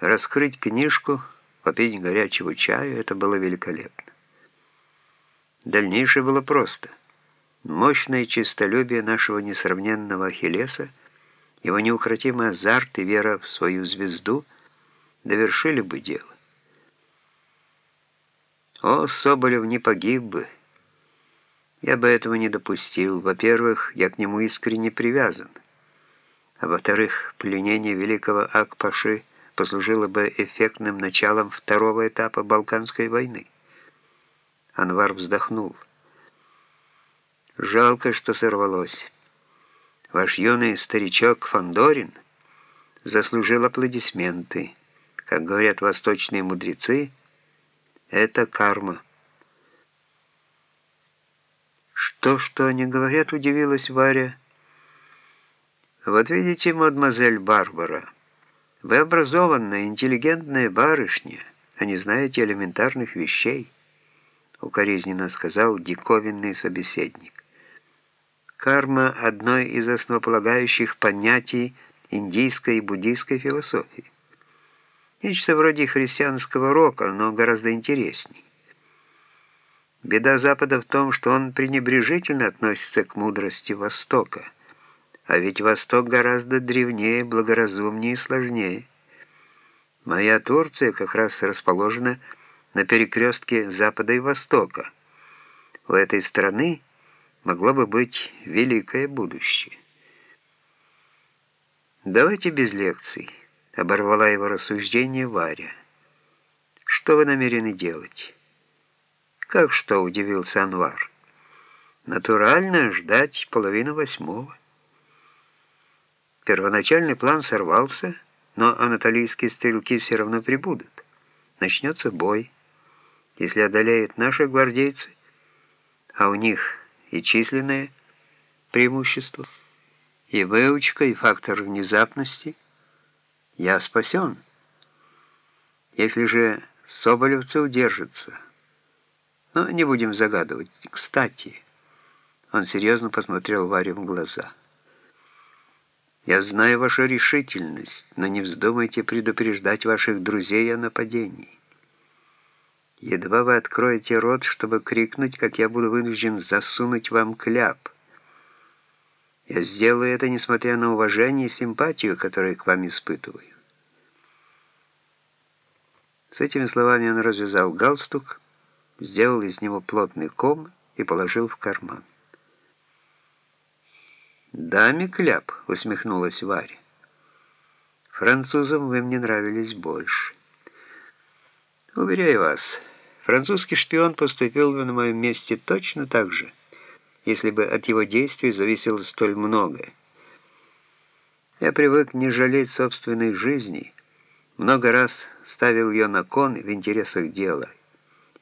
Раскрыть книжку, попить горячего чаю — это было великолепно. Дальнейшее было просто. Мощное честолюбие нашего несравненного Ахиллеса, его неукротимый азарт и вера в свою звезду довершили бы дело. О, Соболев не погиб бы! Я бы этого не допустил. Во-первых, я к нему искренне привязан. А во-вторых, пленение великого Акпаши послужило бы эффектным началом второго этапа Балканской войны. Анвар вздохнул. Жалко, что сорвалось. Ваш юный старичок Фандорин заслужил аплодисменты. Как говорят восточные мудрецы, это карма. «Что, что они говорят?» — удивилась Варя. «Вот видите, мадемуазель Барбара, вы образованная, интеллигентная барышня, а не знаете элементарных вещей», — укоризненно сказал диковинный собеседник. Карма — одно из основополагающих понятий индийской и буддийской философии. Нечто вроде христианского рока, но гораздо интересней. Беда Запада в том, что он пренебрежительно относится к мудрости Востока. А ведь Восток гораздо древнее, благоразумнее и сложнее. Моя Турция как раз расположена на перекрестке Запада и Востока. У этой страны могло бы быть великое будущее. «Давайте без лекций», — оборвала его рассуждение Варя. «Что вы намерены делать?» «Как что?» — удивился Анвар. «Натурально ждать половину восьмого». Первоначальный план сорвался, но анатолийские стрелки все равно прибудут. Начнется бой. Если одолеют наши гвардейцы, а у них и численное преимущество, и выучка, и фактор внезапности, я спасен. Если же соболевцы удержатся, но не будем загадывать. Кстати, он серьезно посмотрел Варе в глаза. Я знаю вашу решительность, но не вздумайте предупреждать ваших друзей о нападении. Едва вы откроете рот, чтобы крикнуть, как я буду вынужден засунуть вам кляп. Я сделаю это, несмотря на уважение и симпатию, которые к вам испытываю. С этими словами он развязал галстук, сделал из него плотный ком и положил в карман. «Даме кляп», — усмехнулась Варя. «Французам вы мне нравились больше». «Уверяю вас, французский шпион поступил бы на моем месте точно так же, если бы от его действий зависело столь многое. Я привык не жалеть собственной жизни, много раз ставил ее на кон в интересах дела»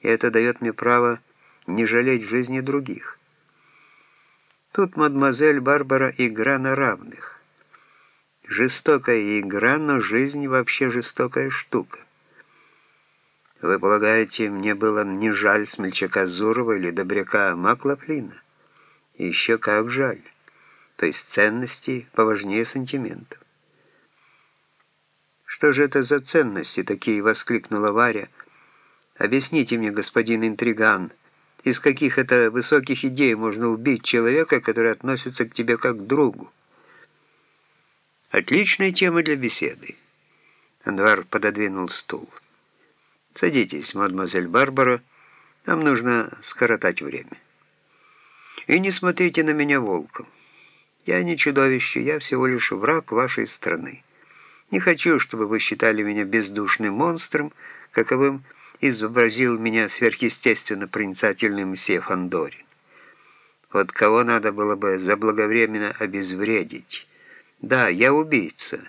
и это дает мне право не жалеть жизни других. Тут, мадемуазель Барбара, игра на равных. Жестокая игра, но жизнь вообще жестокая штука. Вы полагаете, мне было не жаль смельчака Зурова или добряка Маклафлина? Еще как жаль. То есть ценности поважнее сантиментов. «Что же это за ценности такие?» — воскликнула Варя — Объясните мне, господин интриган, из каких это высоких идей можно убить человека, который относится к тебе как к другу? Отличная тема для беседы. Анвар пододвинул стул. Садитесь, мадемуазель Барбара, нам нужно скоротать время. И не смотрите на меня волком. Я не чудовище, я всего лишь враг вашей страны. Не хочу, чтобы вы считали меня бездушным монстром, каковым изобразил меня сверхъестественно проницательным мсье Фандорин. Вот кого надо было бы заблаговременно обезвредить. Да, я убийца,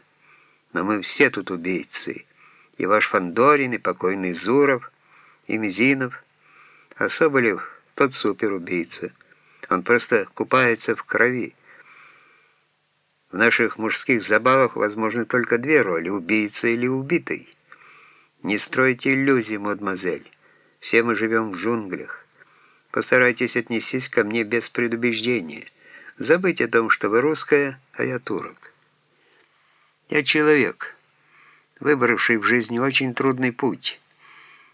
но мы все тут убийцы. И ваш Фандорин, и покойный Зуров, и Мизинов. А Соболев — тот суперубийца. Он просто купается в крови. В наших мужских забавах возможны только две роли — убийца или убитый. Не стройте иллюзий, мадемуазель. Все мы живем в джунглях. Постарайтесь отнестись ко мне без предубеждения. Забыть о том, что вы русская, а я турок. Я человек. выбравший в жизни очень трудный путь.